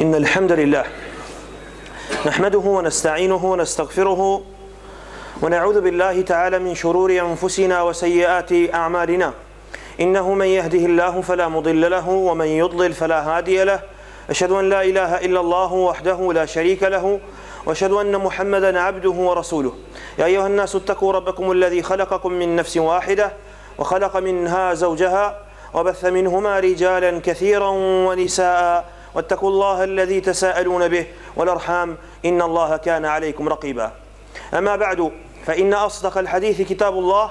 إن الحمد لله نحمده ونستعينه ونستغفره ونعوذ بالله تعالى من شرور أنفسنا وسيئات أعمالنا إنه من يهده الله فلا مضل له ومن يضلل فلا هادي له أشهد أن لا إله إلا الله وحده لا شريك له واشهد ان محمدا عبده ورسوله يا ايها الناس اتقوا ربكم الذي خلقكم من نفس واحده وخلق منها زوجها وبث منهما رجالا كثيرا ونساء واتقوا الله الذي تساءلون به والأرحام إن الله كان عليكم رقيبا أما بعد فإن أصدق الحديث كتاب الله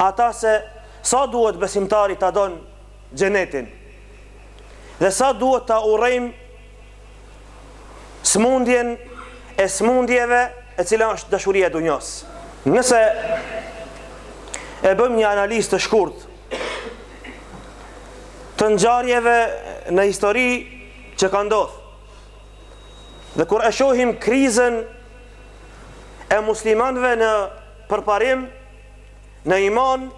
Ata se sa duhet besimtari ta don xhenetin dhe sa duhet ta urren smundjen e smundjeve e cila është dashuria e dunjos. Nëse e bëjmë një analizë të shkurt të ngjarjeve në histori që ka ndodhur. Dhe kur e shohim krizën e muslimanëve në përparim, në iman,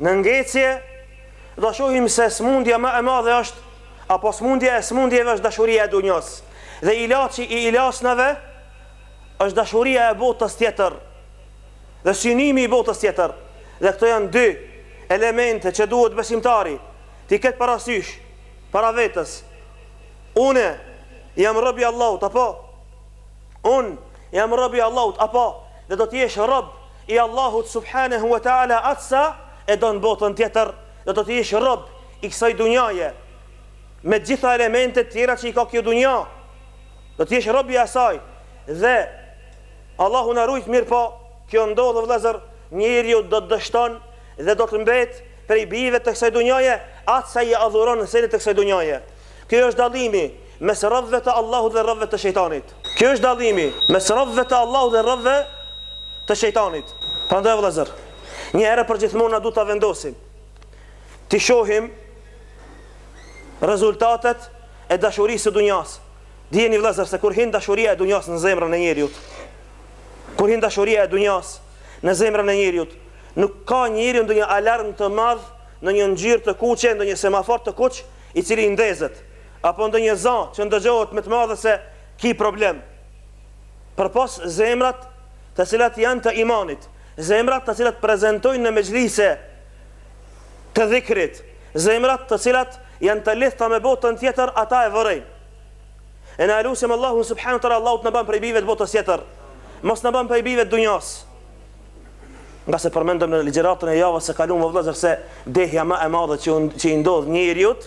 në ngecje, do shohim se smundja më e madhe është, apo smundja e smundjeve është dashuria e dunjos, dhe ilaçi i ilaçnave është dashuria e botës tjetër, dhe synimi i botës tjetër, dhe këto janë dy elemente që duhet besimtari, t'i ketë parasysh, para vetes, unë, jam robi Allahut, apo, Unë jam rob i Allahut apo dhe do të jesh rob i Allahut subhanahu wa taala ashtu e don botën tjetër dhe do të jesh rob i kësaj dunjaje me gjitha elementet tjera që i ka kjo dunja do të jesh rob i asaj dhe Allahu na rujt mirëpo kjo ndodh vëllazër njeriu do të dështon dhe do të mbet prej bijve të kësaj dunjaje ashtu i adhuron senet të kësaj dunjaje kjo është dallimi Mes robëve të Allahut dhe robëve të shejtanit. Ky është dallimi mes robëve të Allahut dhe robëve të shejtanit. Prandaj vëllazër, një herë për gjithmonë na duhet ta vendosim. T'i shohim rezultatet e dashurisë së dunjas. Dijeni vëllazër se kur hin dashuria e dunjas në zemrën e njeriut, kur hin dashuria e dunjas në zemrën e njeriut, nuk ka njeriu ndonjë alarm të madh ndonjë ngjyrë të kuqe, ndonjë semafor të kuq, i cili i ndezet. Apo ndonjë za që ndëgjohet me të madhe se ki problem. Përpos zemrat të cilat janë të imanit, zemrat të cilat prezentojnë në mexhlise të dhikrit, zemrat të cilat janë të lidhta me botën tjetër, ata e vërejnë. E na lusim Allahun subhanahu teala Allahu të na bën prej bijve të botës tjetër. Mos na bën prej bijve të dunjas. Ngase përmendëm në ligjëratën e javës së kaluar vëllazër se dehja më e madhe që i ndodh njeriut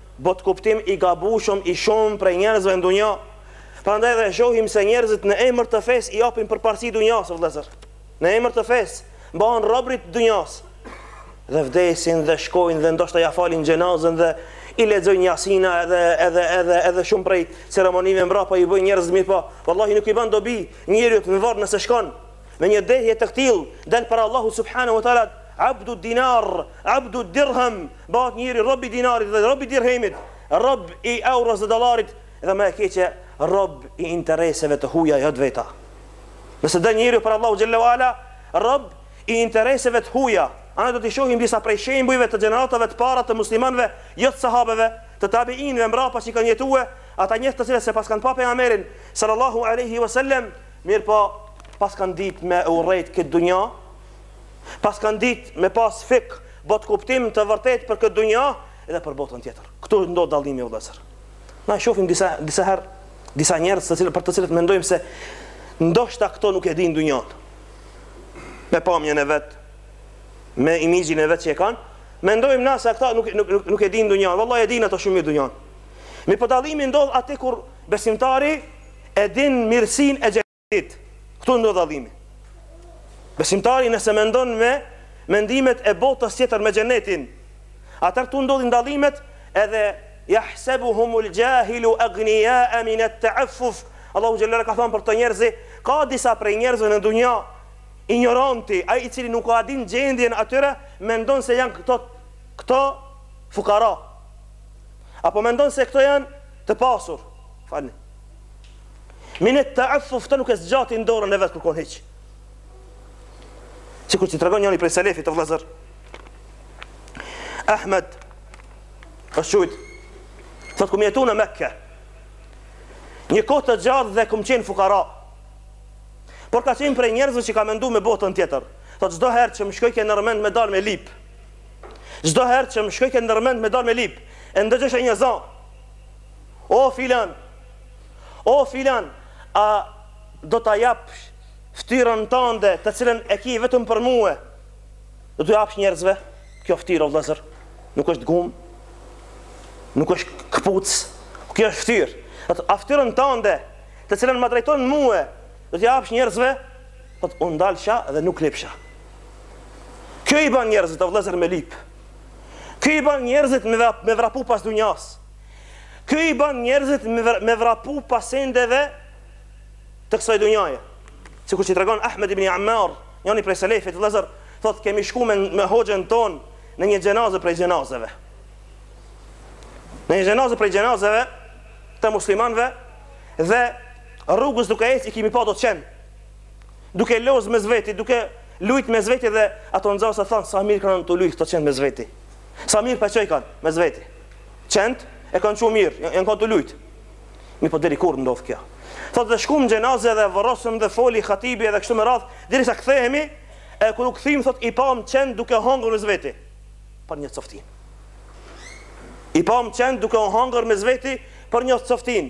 Botëkuptim i gabushëm i shumë prej njerëzve në dunja, prandaj dhe shohim se njerëzit në emër të fesë i japin përparësi dunjasë, vëllezër. Në emër të fesë, bëhen robër të dunjasë. Dhe vdesin dhe shkojnë dhe ndoshta ia falin xhenazën dhe i lexojnë jasina edhe edhe edhe edhe shumë prej ceremonive mbrapa i bëjnë njerëzit mirëpo, vallahi nuk i bën dobi njeriut në varr nëse shkon Me një dehje të këtillë, del para Allahut subhanahu wa taala abdu dinar, abdu dirham, bëhet njeriu rob i dinarit dhe rob i dirhemit, rob i euros dhe dollarit dhe më e keqe rob i intereseve të huaja jo të veta. Nëse del njeriu për Allahu xhelle ue ala, rob i intereseve të huaja, ana do të shohim disa prej shembujve të gjeneratave të para të muslimanëve, jo të sahabeve, të tabiinëve mbrapa që kanë jetuar, ata njerëz të cilët s'e paskan pa pejgamberin sallallahu alaihi wasallam Mirëpo, paskan ditë me e urrejt këtë dunja, paskan ditë me pas një botëkuptim të vërtetë për këtë dunja dhe për botën tjetër. Këtu ndodh dallimi o vëllezër. Na shohim disa disa herë disa njerëz të cilët për të cilët mendojmë se ndoshta këto nuk e dinë dunjan. Me pamjen e vet, me imixhin e vet që e kanë, mendojmë na se ata nuk nuk nuk, nuk e dinë dunjan. Vallahi e dinë ato shumë mirë dunjan. Mirëpo dallimi ndodh atëherë kur besimtari e din mirësinë e xhenetit. Këtu ndodh dallimi. Besimtari nëse mendon me mendimet e botës tjetër me xhenetin, atëherë këtu ndodhin dallimet edhe yahsabuhumul jahilu aghniya min at-ta'affuf. Allahu xhelle ue ala ka thënë për këto njerëz, ka disa prej njerëzve në dunja injoranti, ai i cili nuk ua din gjendjen e tyre, mendon se janë këto këto fukara. Apo mendon se këto janë Të pasur, falni. Min at-ta'affuf këto nuk e zgjatin dorën e vet kërkun hiç. Sikur që tregon njëni prej selefit o vllezër. Ahmed, është qujt, thotë kum jetu në Mekke, një kohë të gjatë dhe kum qenë fukara, por ka qenë prej njerëzve që ka mendu me botën tjetër. Thotë, çdo herë që më shkojke nërmend me dal me lip, Çdo herë që më shkojke ndërmend me dal me lip, e ndëgjojsha një zë. O filan. O filan, a do ta japsh ftyrën tënde, të cilën e ke vetëm për mua? Do t'ua japsh njerëzve? Kjo ftyrë o vëllezër Nuk është gomë. Nuk është këpucë. Kjo është ftyrë. A ftyrën tënde, të cilën ma drejton mua, do t'ia japsh njerëzve? Po u ndalsha dhe nuk lipsha. Kjo i ban njerëzit o vëllezër me lip. Kjo i ban njerëzit me vrap, me vrapu pas dunjas. Kjo i ban njerëzit me vrapu pas sendeve të kësaj dunjaje. Sikur që tregon Ahmed ibn Ammar, njëri prej selefit vëllezër, thotë kemi shku me, me hoxhën ton në një xhenaze prej xhenazeve. Në një xhenaze prej xhenazeve të muslimanëve dhe rrugës duke ecë i kemi pa do qen Duke lozë mes veti, duke lujt mes veti dhe ato nxënëse thonë sa mirë kanë të lujë këto qentë mes veti. Sa mirë paçoj kanë mes veti. Qentë e kanë çu mirë, janë kanë të lujt. Mi po deri kur ndodh kjo? Thotë dhe shkum n'xhenaze dhe vorrosëm dhe foli hatibi edhe kështu me radh, derisa kthehemi e kur u kthym thotë i pam qentë duke hangër mes veti. Për një coftinë. I pam qentë duke u hangër mes veti për një coftinë.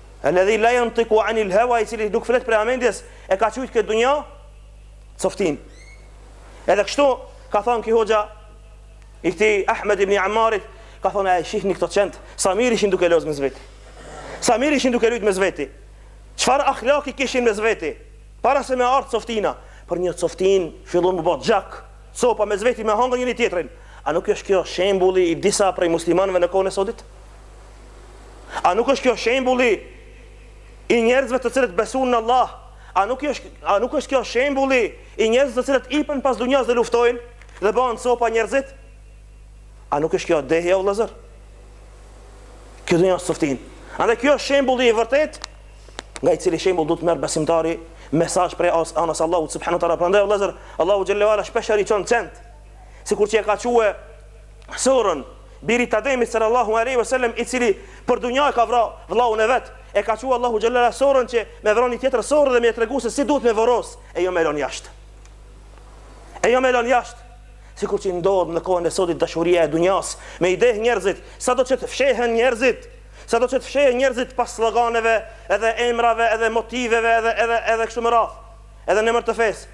Alladhi la yantiku anil hawa i cili nuk flet prej hamendjes e ka qujt këtë dunja coftin edhe kështu ka thonë ki hoxha i këti Ahmed ibn Ammarit ka thonë e shihni këto qent sa mirë ishin duke lozë mes veti sa mirë ishin duke lujt mes veti çfar ahlaki kishin mes veti para se me ardhë coftina për një coftin fillun me u bo gjak copa mes veti me hangër njëri tjetrin a nuk është kjo shembulli i disa prej muslimanve në kohën e sotit? A nuk është kjo shembulli i njerëzve të cilët besuan në Allah? A nuk është a nuk është kjo shembulli i njerëzve të cilët ipen pas dunjas dhe luftojnë dhe bëhen copa njerëzit? A nuk është kjo dehja o vëllazër? Kjo dunja është coftin. Andaj kjo është shembulli i vërtet nga i cili shembull duhet të merr besimtari mesazh prej anës Allahut subhanahu wa taala. Prandaj vëllazër, Allahu xhelle ve ala shpeshherë i çon qent. Sikur që e ka thue Sorrën, birit të Ademit sallallahu alejhi ve sellem i cili për dunja e ka vra vëllaun e vet, e ka çu Allahu xhelle ve ala sorrën që me vra një tjetër sorrë dhe me e tregu se si duhet me voros e jo me lënë jashtë. E jo me lënë jashtë. Sikur që ndodh në kohën e sotit dashuria e dunjas, me i deh njerëzit, sado që të fshehen njerëzit, sado që të fshehen njerëzit pas sloganeve, edhe emrave, edhe motiveve, edhe, edhe, edhe kështu me radh, edhe në emër të fesë.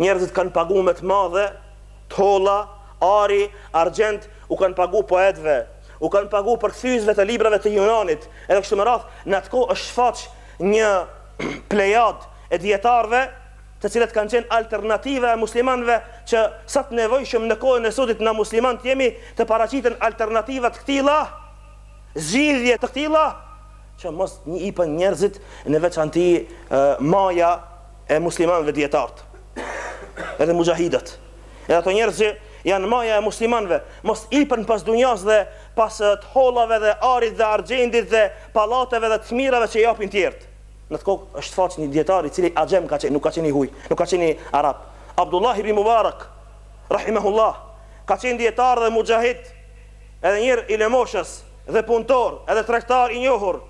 Njerëzit kanë pagu me të madhe, të holla, ari, argjend, u kanë pagu poetëve, u kanë pagu përkthyesve të librave të Junanit, edhe kështu me radhë, në atë kohë është shfaq një plejadë e dijetarëve, të cilët kanë qenë alternativa e muslimanëve që sa të nevojshëm në kohën e sotit na muslimanët jemi të paraqiten alternativa të këtilla, zgjidhje të këtilla, që mos të ipen njerëzit në veçanti maja e muslimanëve dijetart edhe muxhahidët edhe ato njerëz që janë maja e muslimanëve mos ipen pas dunjas dhe pas të hollave dhe arit dhe argjendit dhe pallateve dhe të mirave që japin tjertë në atë kohë është shfaq një dijetar i cili axhem ka qenë, nuk ka qenë i huj, nuk ka qenë arab. Abdullah ibn Mubarak, rahimehullah, ka qenë dijetar dhe muxhahid, edhe njeri i lëmoshës, dhe punëtor, edhe tregtar i njohur,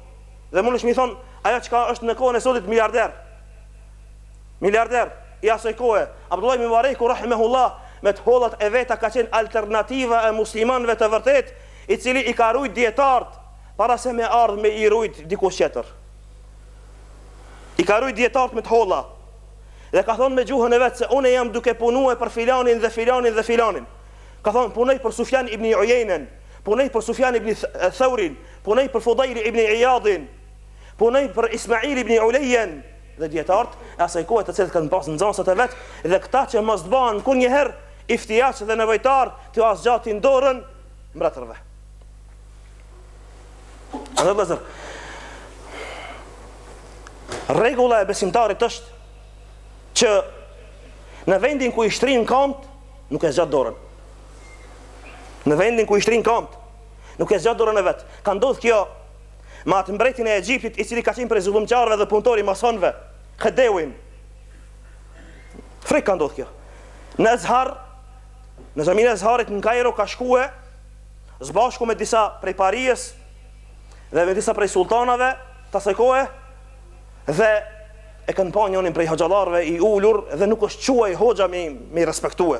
dhe mundesh me i thonë, ajo çka është në kohën e sotit miliarder, Miliarder i asoj kohe, Abdullah ibn Mubareku rahimehullah, me të hollat e veta ka qenë alternativa e muslimanëve të vërtetë, i cili i ka rujt dietart para se me ardh me i rujt dikush tjetër. I ka rujt dietart me të holla. Dhe ka thonë me gjuhën e vet se unë jam duke punuar për filanin dhe filanin dhe filanin. Ka thonë punoj për Sufjan ibn Ujejnen, punoj për Sufjan ibn Theurin, punoj për Fudail ibn Ijadin. Punoj për Ismail ibn Ulejjen dhe dietart e asaj kohe të cilët kanë pas nxansat e vet dhe këta që mos të bahen kurrnjëherë ihtijaç dhe nevojtar t'ja zgjatin dorën mbretërve. Edhe vllezër, rregulla e besimtarit është që në vendin ku i shtrin kamt, nuk e zgjat dorën. Në vendin ku i shtrin kamt, nuk e zgjat dorën e vet. Ka ndodhë kjo me atë mbretin e Egjiptit i cili ka qenë prej zullumqarëve dhe punëtor i masonëve, Hidivin. Frikë ka ndodhur kjo. Në Ezher, në xhaminë e Ezherit në Kairo ka shkuar së bashku me disa prej parisë dhe me disa prej sultanave t'asaj kohe dhe e kanë pa njënin prej hoxhallarëve i ulur dhe nuk është çue hoxha mi, mi respektue.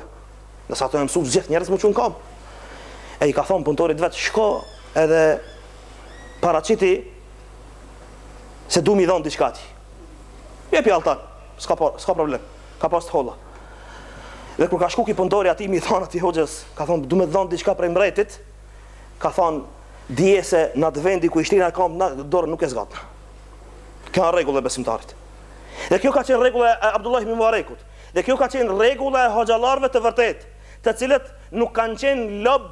Ndërsa t'u mësu gjithë njerëz m'u çu n'kam. E i ka thonë punëtorit t'vet, shko edhe paraqiti se du mi dhonë diçka atij. Jepi alltan, s'ka, po, s'ka problem, ka pas të holla. Dhe kur ka shku ki punëtori atij mi thonë atij hoxhës, ka thonë du me t'dhonë diçka prej mbretit, ka thonë dije se në atë vend ku i shtrina kamt, dorën nuk e zgati. Kjo o rregull e besimtarit. Dhe kjo ka qenë rregull e Abdullah ibn Mubarekut. Dhe kjo ka qenë rregull e hoxhallarve të vërtet, të cilët nuk kanë qenë lob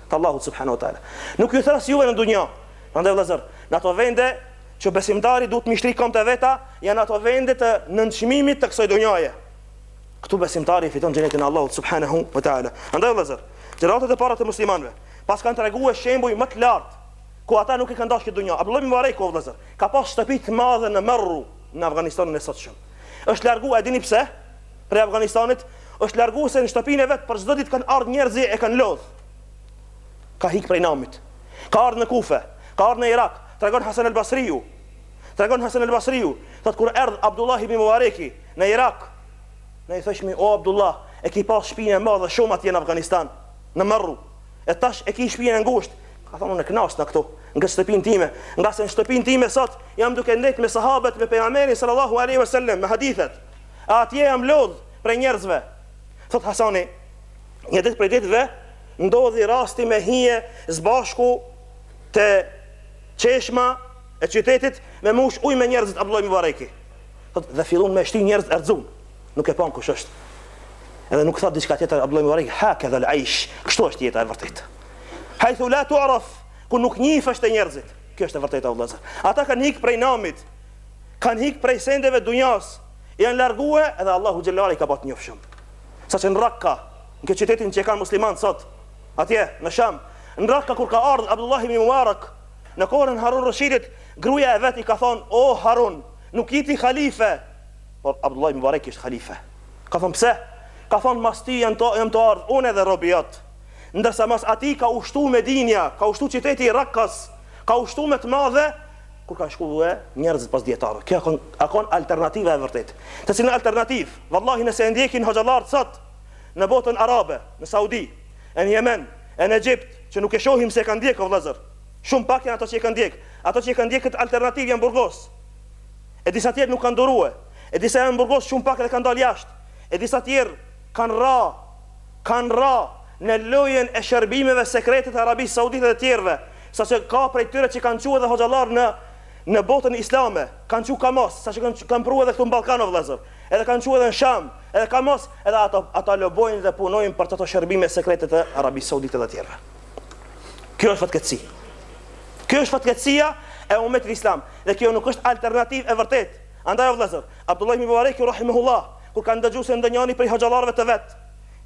Të Allahut subhanahu wa ta'ala. Nuk ju thras juve në dunja. Prandaj vëllazër, në ato vende që besimtari duhet mi shtri kamt e veta, janë ato vende të nënçmimit të kësaj dunjaje. Këtu besimtari fiton xhennetin e Allahut subhanahu wa ta'ala. Andaj vëllazër, gjeneratët e para të muslimanëve na kanë treguar shembuj më të lartë ku ata nuk e kanë dashur këtë dunja. Abdullah ibn Mubarak vëllazër, ka pas shtëpi të madhe në Merru, në Afganistanin e sotshëm. Është larguar, e dini pse? prej Afganistanit është largu se në shtëpinë e vet për çdo ditë kanë ardhur njerëz e kanë lodh. Ka hik prej namit. Ka ardhur në Kufe, ka ardhur në Irak, tregon Hasan al-Basriu. Tregon Hasan al-Basriu, thotë kur erdh Abdullah ibn Mubareki në Irak, ne i thojshmi o Abdullah, e ki pas shpinë e madhe shumë atje në Afganistan, në Merru. E tash e ki shpinë e ngushtë. Ka thonë unë knaqna këtu, në shtëpinë time, ngase në shtëpinë time sot jam duke ndejt me sahabët me pejgamberin sallallahu alaihi wasallam me hadithet. E atje jam lodhë prej njerëzve. Thotë Hasani, një ditë prej ditëve, ndodhi rasti me hije zbashku te çeshma e qytetit me mush ujë me njerëzit Abdullah ibn Mubareki. Thotë dhe fillun me shty njerëzit erxum. Nuk e panë kush është. Edhe nuk tha diçka tjetër Abdullah ibn Mubareki, hakedha el-ajsh. Kështu është jeta e vërtetë. Hajthu la tu'raf, ku nuk njihësh te njerëzit. Kjo është e vërteta o vëllazër. Ata kanë ikë prej namit, kanë hik prej sendeve të dunjas e janë largue edhe Allahu xhelal i ka ba të njohshëm sa që në rakka në at qytetin që e kanë musliman sot atje në sham në rakka kur ka ardhë Abdullah ibn Mubarak në kohën e Harun Rashidit gruja e vet i ka thonë o Harun nuk je ti halife por Abdullah ibn Mubarak ishte halife ka thonë pse ka thonë mas ti jam tu, jam tu ardhë unë edhe robi jot ndërsa mas atij ka ushtu Medina ka ushtu qyteti i Rakkas ka ushtu me të madhe Kur kan shku dhe njerëzit pas dijetarëve kjo a kon a kon alternativa e vërtet të cilën alternativ vallahi nëse e ndjekin hoxhallarët sot në botën arabe në saudi e në jemen e në egjipt që nuk e shohim se e kan ndjek o vëllezër shum pak jan ato që e kan ndjek ato që e kan ndjek kët alternativ jan burgos e disa tjer nuk kan durue e disa jan burgos shum pak dhe kan dal jasht e disa tjer kan ra kan ra në lojen e shërbimeve sekrete të arabisë saudite dhe tjerve Saqë ka prej tyre që kanë qu edhe hoxhallarë në në botën islame, kanë qu kamos, saqë kanë kanë pru edhe këtu në Ballkan o vëllezër, edhe kanë qu edhe në Sham, edhe kamos, edhe ata ata lobojnë dhe punojnë për ato shërbime sekrete të Arabisë Saudite dhe tjerëve. Kjo është fatkeqësi. Kjo është fatkeqësia e umetit islam dhe kjo nuk është alternativë e vërtetë. Andaj o vëllezër, Abdullah ibn Mubarak rahimahullah, kur ka dëgjuar se ndonjëri prej hoxhallarëve të vet,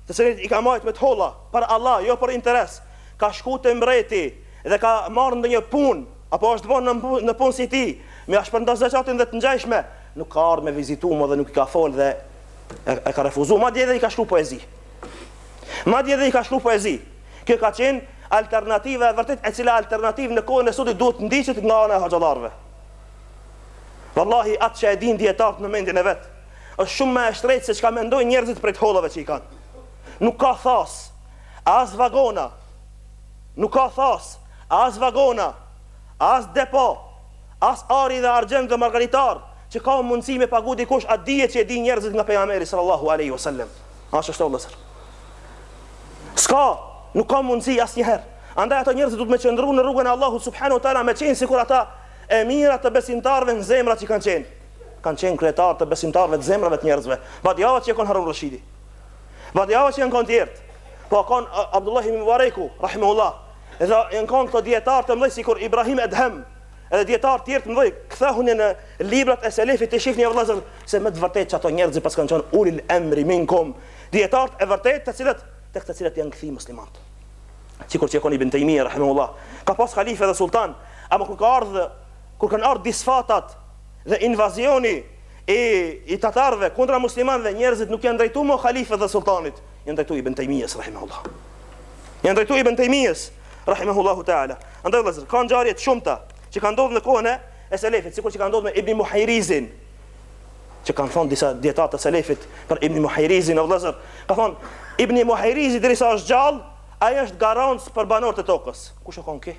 të cilët i ka mbajt me të holla, për Allah, jo për interes, ka shku te mbreti dhe ka marrë ndonjë punë, apo është bo në në punë si tij, me ja shpërnda zekatin dhe të ngjajshme, nuk ka ardhë me vizitu më dhe nuk i ka folë dhe e e ka refuzu, madje edhe i ka shkru poezi. Madje edhe i ka shkru poezi. Kjo ka qenë alternativa e vërtet e cila alternativë në kohën e sotit duhet t'ndiqet nga ana e hoxhallarëve. Vallahi atë që e dinë dijetarët në mendjen e vet, është shumë më e shtrejtë se çka mendojnë njerëzit prej të hollave që i kanë. Nuk ka thasë, As vagona nuk ka thas, as vagona, as depo, as ari dhe argjend dhe margaritar që ka mundësi me pagu dikush atë dije që e dinë njerëzit nga Pejgamberi sallallahu alaihi wasallam. Ashtu është vëllazër. S'ka, nuk ka mundësi asnjëherë. Andaj ato njerëz duhet me qëndru në rrugën e Allahut subhanahu wa taala me qenë sikur ata emira të besimtarëve në zemrat që kanë qenë. Kanë qenë kryetar të besimtarëve të zemrave të njerëzve. Badihava që e kanë Harun Rashidin. Dijetarë që janë kanë tjertë, po kanë Abdullah ibn Mubareku, rahimullah, edhe janë kanë këto dijetarë të mëdhej, sikur Ibrahim Edhem, edhe dijetarë tjerë të mëdhej, kthehuni në librat e selefit të shifni vëllazër, se me të vërtet që ato njerëz paskan qenë ulil emri minkum, dijetarët e vërtetë të cilët, tek të cilët janë kthy muslimanët. Sikur që në kohën e ibn Tejmijes, rahimullah, ka pas khalife dhe sultan, ama kur ka ardhë, kur kanë ardhë disfatat dhe invazioni I i tatarëve kundra muslimanëve njerëzit nuk janë drejtu ma halifes dhe sulltanit janë drejtu Ibn Tejmijës rahimehullah janë drejtu Ibn Tejmijës rahimehullahu ta'ala andaj vëllazër ka ngjarje të shumta që kanë ndodhur në kohën e selefit sikur që kanë ndodhur me Ibn Muhajrizin që kanë thonë disa dijetarë të selefit për Ibn Muhajrizin o vëllazër ka thonë Ibn Muhajrizi derisa është gjallë ai është garancë për banorët e tokës kush e ka kë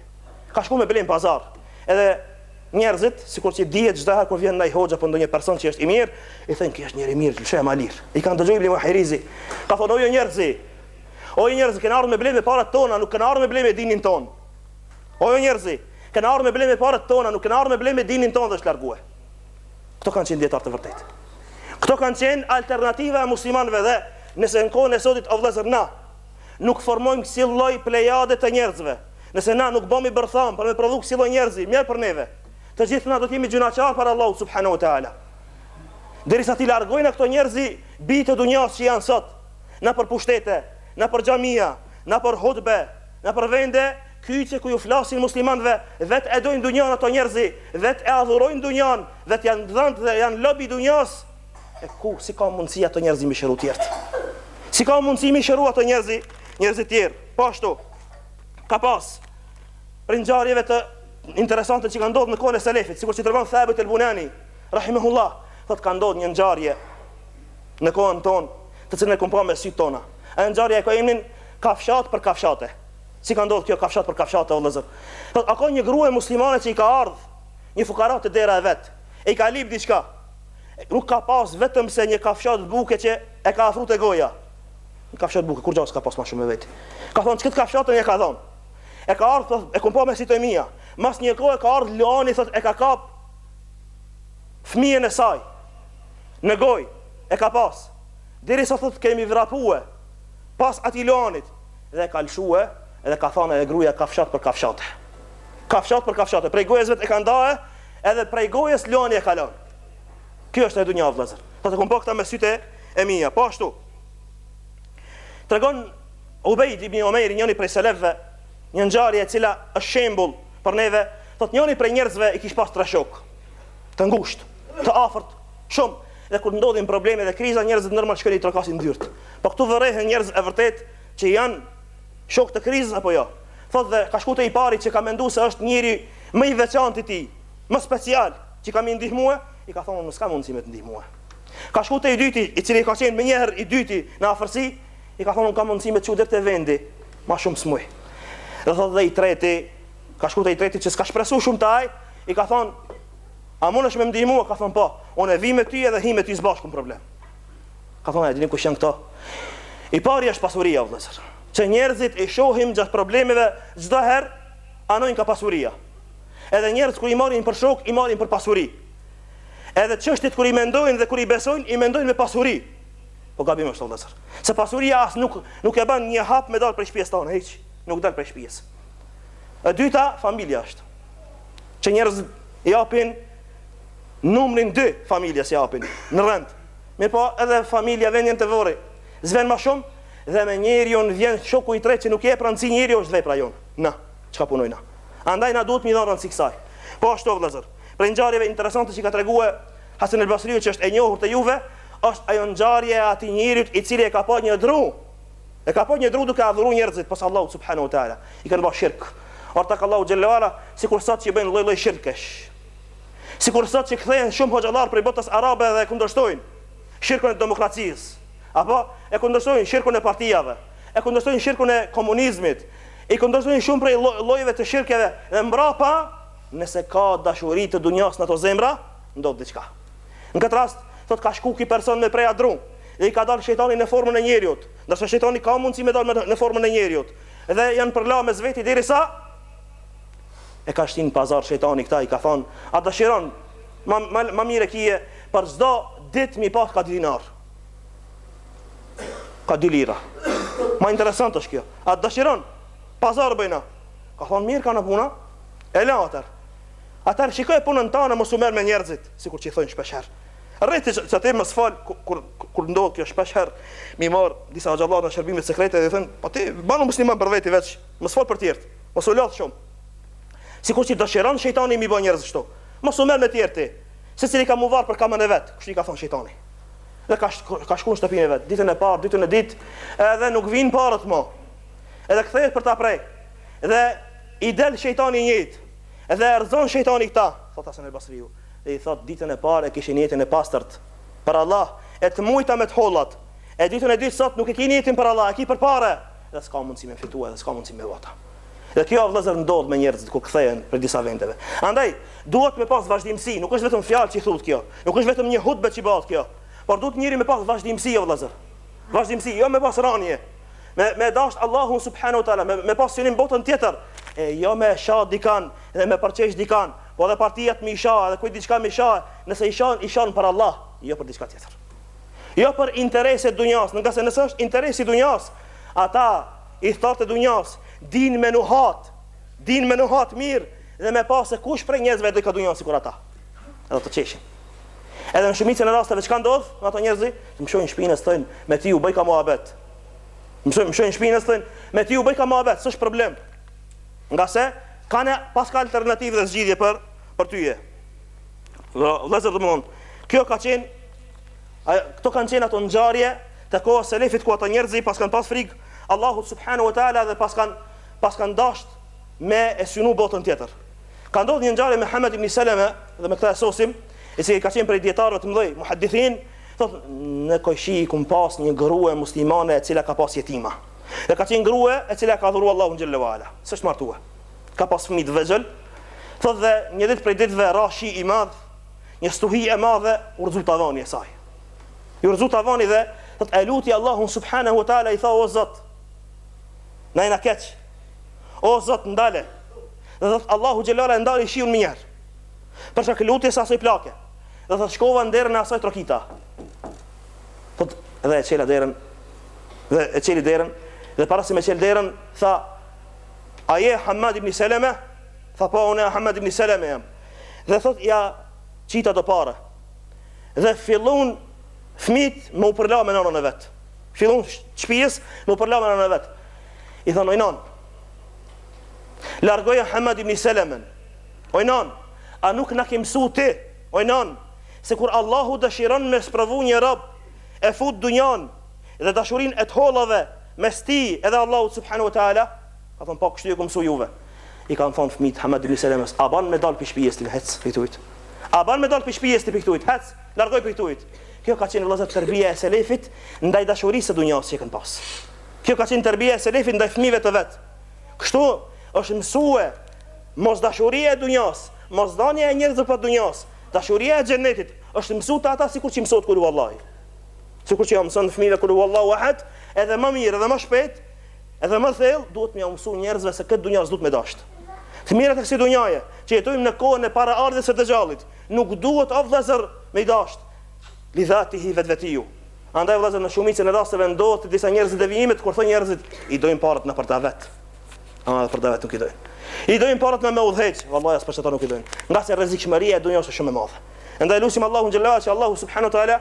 ka shkuar me ble në pazar edhe Njerëzit, sikur që dihet çdo herë kur vjen ndonjë hoxhë apo ndonjë person që është i mirë, i thonë ky është njeri i mirë, lëshoja më lirë. I ka dëgjuar Ibn Muhirizi. Ka thonë o ju njerëz, o ju njerëz kemi ardhur me ble me parat tona, nuk kemi ardhur me ble me dinin tonë. O ju njerëz, kemi ardhur me ble me parat tona, nuk kemi ardhur me ble me dinin tonë dhe është largue. Këto kanë qenë dijetarë të vërtetë. Këto kanë qenë alternativa e muslimanëve dhe nëse në kohën e sotit o vëllezër na Nuk formojmë kësi lloj plejade të njerëzve. Nëse na nuk bajmë bërthamë për me prodhu kësi lloj njerëzi, mjerë për neve. Të gjithë na do të jemi gjynaqarë para Allahut subhanahu wa ta'ala. Derisa t'i largojna këto njerëzi, bij të dunjas që janë sot, nëpër pushtete, nëpër xhamia, nëpër hutbe, nëpër vende kyçe ku ju flasin muslimanëve, vetë e dojnë dunjan ato njerëzi, vetë e adhurojnë dunjan, vetë janë dhanë dhe janë lob i dunjas, E ku, si ka mundësi ato njerëz me i shëru tjertë? Si ka mundësi me i shëru ato njerëz njerëzit tjertë? Po ashtu, ka pas, prej ngjarjeve interesante që ka ndodhë në kohën e Selefit, sikur që tregon Thabit el Bunani, Rahimehullah, thot ka ndodhë një ngjarje në kohën tonë, të cilën e kum pa me sytë tona. E ngjarja e ka emnin kafshatë për kafshate. Si ka ndodhë kjo kafshatë për kafshate, o vllazër? Thot, a kanë një grue muslimane që i ka ardhë një fukara te dera e vetë, e i ka lip diqka, Nuk ka pas vetëm se një kafshatë buke që e ka afru te goja. Një kafshatë buke, kurgja s'ka pas ma shumë me veti. Ka thonë, qe këtë kafshatën e ia ka dhonë. E ka ardhë, thotë, e kum pa me sytë e mi. Mas një kohe ka ardhë luani, thotë, e ka kapë fëmijën e saj. Në gojë, e ka pas. Deri sa, thotë, kemi vrapue pas atij luanit. Dhe e ka lëshue, dhe ka thanë te gruja kafshatë për kafshate. Kafshatë për kafshate. Prej gojës vetë e ka ndae, Edhe prej gojës luani e ka lon. Kjo është dunja vëllazër. Thotë e kom pa këta me sytë e mia, po ashtu. Tregon Ubejd ibn Umair, njëri prej selefëve, një ngjarje e cila është shembull për neve, thotë njëri prej njerëzve i kish pas tre shok të ngushtë, të afërt, shumë dhe kur ndodhin probleme dhe kriza njerëzit normal shkojnë i trokasin dyert. Po këtu vërehen njerëz e vërtet që janë Shokë të krizës apo jo? Thotë dhe ka shku te i pari që ka mendu se është njeri më i veçantë i tij, më special, që ka me i ndihmu, i ka thonë s'kam mundësi me të ndihmue. Ka shku te i dyti, i cili ka qenë menjëherë i dyti në afërsi, i ka thonë unë kam mundësi me të çu deri te vendi, ma shumë s'muj. Dhe thotë dhe i treti, ka shku te i treti që s'ka shpresu shumë te ai, i ka thonë a mundesh me më ndihmue, ka thonë po, unë e vij me ty edhe him me ty së bashku në problem. Ka thonë, e dini kush janë këta? I pari është pasuria, vëllëzër. Që njerëzit i shohim gjatë problemeve, çdo herë anojnë ka pasuria. Edhe njerëz kur i marrin për shok, i marrin për pasuri. Edhe çështjet kur i mendojnë dhe kur i besojnë, i mendojnë me pasuri. Po gabim është vëllezër. Se pasuria as nuk nuk e bën një hap me dal prej shtëpisë tonë, hiç, nuk del prej shtëpisë. E dyta, familja është. Që njerëz i japin Numrin dy familjes i japin në rend, mirëpo edhe familja vjen deri te vorri s'vjen më shumë dhe me njeriun vjen shoku i tretë që nuk i jep rëndësi njeriu është vepra jonë. Na, çka punojmë na. Andaj na duhet mi dhënë rëndësi kësaj. Po ashtu vëllezër, prej ngjarjeve interesante që ka treguar Hasan al-Basriu që është e njohur te juve, është ajo ngjarje e atij njeriu i cili e ka pa një dru. E ka pa një dru duke adhuruar njerëzit pas Allahut subhanahu wa taala. I kanë bërë shirk. Ortak Allahut xhelle ue ala, sikur sot që bëjnë lloj-lloj shirkesh. Sikur sot që kthehen shumë hoxhallar prej botës arabe dhe e kundërshtojnë shirkun e demokracisë, apo e kundërshtojnë shirkun e partijave, e kundërshtojnë shirkun e komunizmit, i kundërshtojnë shumë prej llojeve të shirkeve dhe mbrapa, nëse ka dashuri të dunjas në ato zemra, ndodh diçka. Në këtë rast, thotë ka shku ky person me pre at drunin dhe i ka dalë shejtani në formën e njeriut, ndërsa shejtani ka mundësi me dalë në formën e njeriut dhe janë përla mes veti derisa E ka shti në pazar shejtani këta i ka than a dëshiron ma ma ma mirë e kije për çdo dit mi pas ka dy dinar ka dy lira ma interesant është kjo a dëshiron pazar bëjna ka than mirë kanë puna e le atëherë atëherë shikoje punën tane mos u merr me njerëzit sikur që i thojnë shpesh herë Zoti që, që ti më fal kur, kur, kur ndodhë kjo shpesh herë i marrin disa hoxhallarë në shërbimet sekrete dhe thonë po ti banu musliman për veti veç Mos fol për tjert. Mos u lodh shumë. Sikur si dëshiron shejtani mi bo njerëz kështu. Mos u mer me tjert ti. Secili ka mu varr për kamën e vet, kështu i ka thon shejtani. Dhe ka ka shku në shtëpinë e vet, ditën e parë, ditën e dytë, edhe nuk vijnë paret më. Edhe kthehet për ta prej. Dhe i del shejtani i njëjtë. Edhe e rrëzon shejtani këta, thot Hasan el Basriu. Dhe i thot ditën e parë e kishe nijetin e pastërt për Allah, e të mujta me të lehtë. E ditën e dytë sot nuk e ki nijetin për Allah, e ki për pare. Dhe s'ka mundësi me fitu edhe s'ka mundësi me vota. Dhe kjo vëllazër ndodh me njerëzit kur kthehen për disa vendeve. Andaj duhet me pas vazhdimësi, nuk është vetëm fjalë që thuhet kjo, nuk është vetëm një hutbë që bëhet kjo, por duhet njeri me pas vazhdimësi o vëllazër. Vazhdimësi, jo me pas rënie. Me me dash Allahun subhanahu wa taala, me, me pas synim botën tjetër. E jo me sha dikan dhe me përqesh dikan, po edhe partitë me i sha edhe kujt diçka me i sha, nëse i sha, i sha për Allah, jo për diçka tjetër. Jo për interese të dunjas, ngase nëse është interesi i dunjas, ata ithtarët e dunjas, dinë me nuhat, dinë me nuhat mirë dhe me pa se kush prej njerëzve do ka dunjan sikur ata. Edhe të qeshin. Edhe në shumicën e rasteve çka ndodh, me ato njerëz, të mshojnë shpinën e thonë, me ti u bëj ka muhabet. Mshojnë mshojnë shpinën e thonë, me ti u bëj ka muhabet, s'është problem. Ngase kanë pas ka alternativë dhe zgjidhje për për ty. Vëllazër domthon, kjo ka qenë A, këto kanë qenë ato ngjarje të kohës së selefit ku ata njerëzi pas kanë pas frikë Allahut subhanahu wa taala dhe pas kanë pas kanë dashur me e synu botën tjetër. Ka ndodhur një ngjarje me Hamad ibn Seleme dhe me këtë asosim, i cili ka qenë prej dijetarëve të mëdhej, muhaddithin, thotë në kojshi e kam pas një grua muslimane e cila ka pas jetima. Dhe ka qenë grua e cila ka adhuruar Allahun xhel-le ue ala. S'është martuar. Ka pas fëmijë të vegjël. Thotë dhe një ditë prej ditëve ra shi i madh Një stuhi e madhe u rrëzu tavani i saj. Iu rrëzu tavani dhe thot e luti Allahun subhanahu wa taala i tha o Zot. Na jena keq. O Zot ndale. Dhe thot Allahu xhel-le ue ala e ndali shiun menjëherë. Për shkak lutjes së asaj plake. Dhe thot shkova në derën e asaj trokita. Thot dhe e çela derën. Dhe e çeli derën dhe para se me çel derën tha a je Hamad ibn Seleme? Tha po unë Hamad ibn Seleme jam. dhe thot ia qita do pare dhe fillun fmijt me u përla me nanën e vet fillun fmijt me u përla me nanën e vet i thon oj nan largoje Hamad ibn Selemen oj nan a nuk na ke mësu ti oj nan se kur Allahu dëshiron me sprovu një rob e fut dunjan dhe dashurin e të hollave mes tij edhe Allahut subhanahu wa ta'ala Ka thënë, Po, kështu ju kam mësuar juve. I kanë thënë fëmijët Hamed ibn Selemes, A bën me dalë prej shtëpies ti hec prej tuhit? A bën me dalë prej shtëpies ti prej tuhit? Ec, largohu prej tuhit. Kjo ka qenë vëllazër tërbia e selefit ndaj dashurisë së dunjas që kanë pas. Kjo ka qenë tërbia e selefit ndaj fëmijëve të vet. Kështu është mësue mos dashuria e dunjas, mos dhënia e njerëzve pas dunjas, dashuria e xhenetit është mësuar te ata sikur që mësohet kul huwallahi. Sikur që ia mëson fëmijëve kul huwallahu ahad, edhe më mirë, edhe më shpejt, Edhe më thellë, duhet me iu mësu njerëzve se këtë dunja s'duhet me dashtë. Të mirat e kësaj dunjaje, që jetojmë në kohën e paraardhjes së Dexhallit, nuk duhet o vëllezër me i dashtë li dhatihi vetvetiu. Andaj vëllezër në shumicën e rasteve ndodh te disa njerëz devijimi kur thonë njerëzit i dojmë paret në për davet. Ama edhe për davet nuk i dojnë. I dojmë paret ne me udhëheq, vallahi as për qashtu nuk i dojnë. Ngase rrezikshmëria e dunjës është shumë e madhe. Andaj lutim Allahun xhele ue ala që Allahu subhanahu wa taala